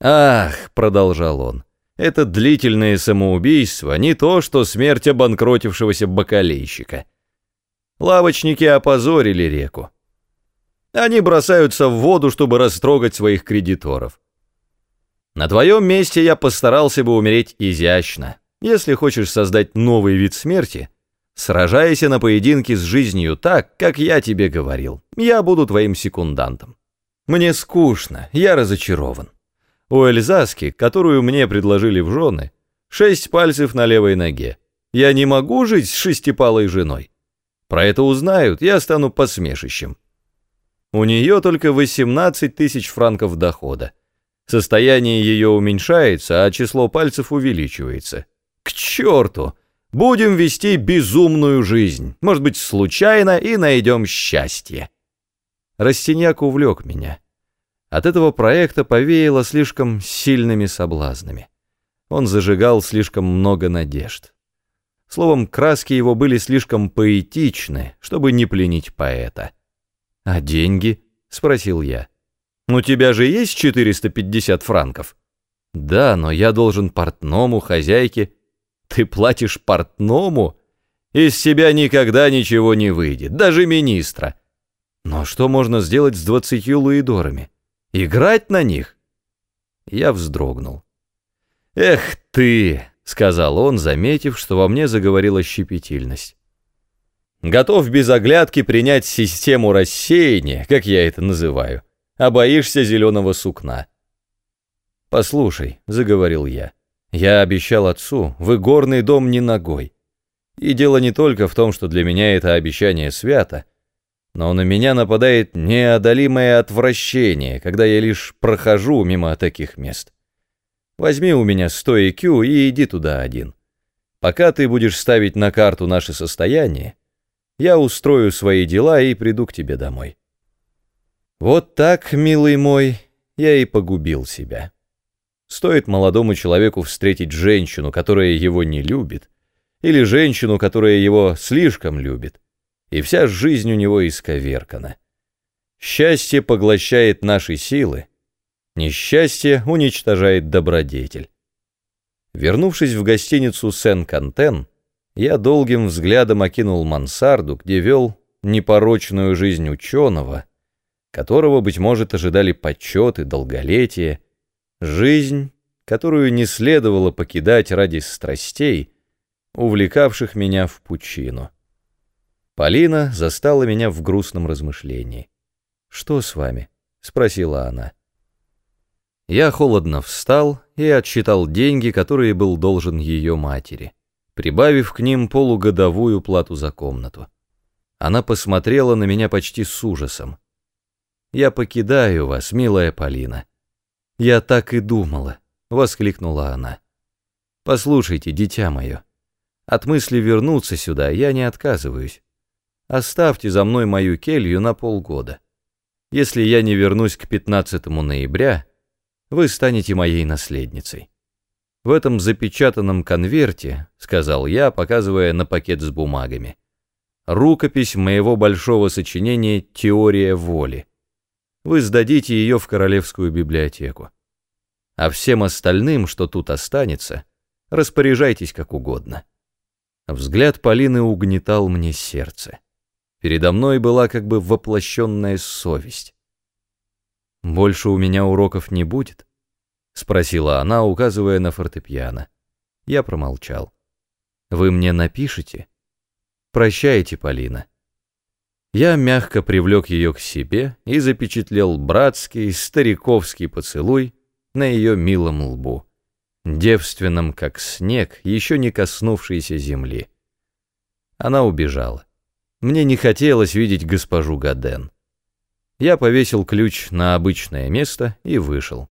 «Ах», — продолжал он, — «это длительное самоубийство, не то, что смерть обанкротившегося бакалейщика. Лавочники опозорили реку. Они бросаются в воду, чтобы растрогать своих кредиторов. На твоем месте я постарался бы умереть изящно. Если хочешь создать новый вид смерти, сражайся на поединке с жизнью так, как я тебе говорил. Я буду твоим секундантом. Мне скучно, я разочарован. У Эльзаски, которую мне предложили в жены, шесть пальцев на левой ноге. Я не могу жить с шестипалой женой. Про это узнают, я стану посмешищем. У нее только 18 тысяч франков дохода. Состояние ее уменьшается, а число пальцев увеличивается. К черту! Будем вести безумную жизнь, может быть, случайно, и найдем счастье. Растиньяк увлек меня. От этого проекта повеяло слишком сильными соблазнами. Он зажигал слишком много надежд. Словом, краски его были слишком поэтичны, чтобы не пленить поэта. «А деньги?» — спросил я. «У тебя же есть 450 франков?» «Да, но я должен портному, хозяйке». «Ты платишь портному? Из себя никогда ничего не выйдет, даже министра». «Но что можно сделать с двадцатью луидорами? Играть на них?» Я вздрогнул. «Эх ты!» — сказал он, заметив, что во мне заговорила щепетильность. Готов без оглядки принять систему рассеяния, как я это называю, а боишься зеленого сукна. «Послушай», — заговорил я, — «я обещал отцу, в игорный дом не ногой. И дело не только в том, что для меня это обещание свято, но на меня нападает неодолимое отвращение, когда я лишь прохожу мимо таких мест. Возьми у меня сто IQ и иди туда один. Пока ты будешь ставить на карту наше состояние, я устрою свои дела и приду к тебе домой. Вот так, милый мой, я и погубил себя. Стоит молодому человеку встретить женщину, которая его не любит, или женщину, которая его слишком любит, и вся жизнь у него исковеркана. Счастье поглощает наши силы, несчастье уничтожает добродетель. Вернувшись в гостиницу Сен-Кантен, я долгим взглядом окинул мансарду, где вел непорочную жизнь ученого, которого, быть может, ожидали почет и долголетие, жизнь, которую не следовало покидать ради страстей, увлекавших меня в пучину. Полина застала меня в грустном размышлении. «Что с вами?» — спросила она. Я холодно встал и отсчитал деньги, которые был должен ее матери прибавив к ним полугодовую плату за комнату. Она посмотрела на меня почти с ужасом. «Я покидаю вас, милая Полина». «Я так и думала», — воскликнула она. «Послушайте, дитя мое, от мысли вернуться сюда я не отказываюсь. Оставьте за мной мою келью на полгода. Если я не вернусь к 15 ноября, вы станете моей наследницей». В этом запечатанном конверте, сказал я, показывая на пакет с бумагами, рукопись моего большого сочинения «Теория воли». Вы сдадите ее в Королевскую библиотеку. А всем остальным, что тут останется, распоряжайтесь как угодно. Взгляд Полины угнетал мне сердце. Передо мной была как бы воплощенная совесть. Больше у меня уроков не будет? — спросила она, указывая на фортепиано. Я промолчал. «Вы мне напишите?» «Прощайте, Полина». Я мягко привлек ее к себе и запечатлел братский, стариковский поцелуй на ее милом лбу, девственном, как снег, еще не коснувшейся земли. Она убежала. Мне не хотелось видеть госпожу Гаден. Я повесил ключ на обычное место и вышел.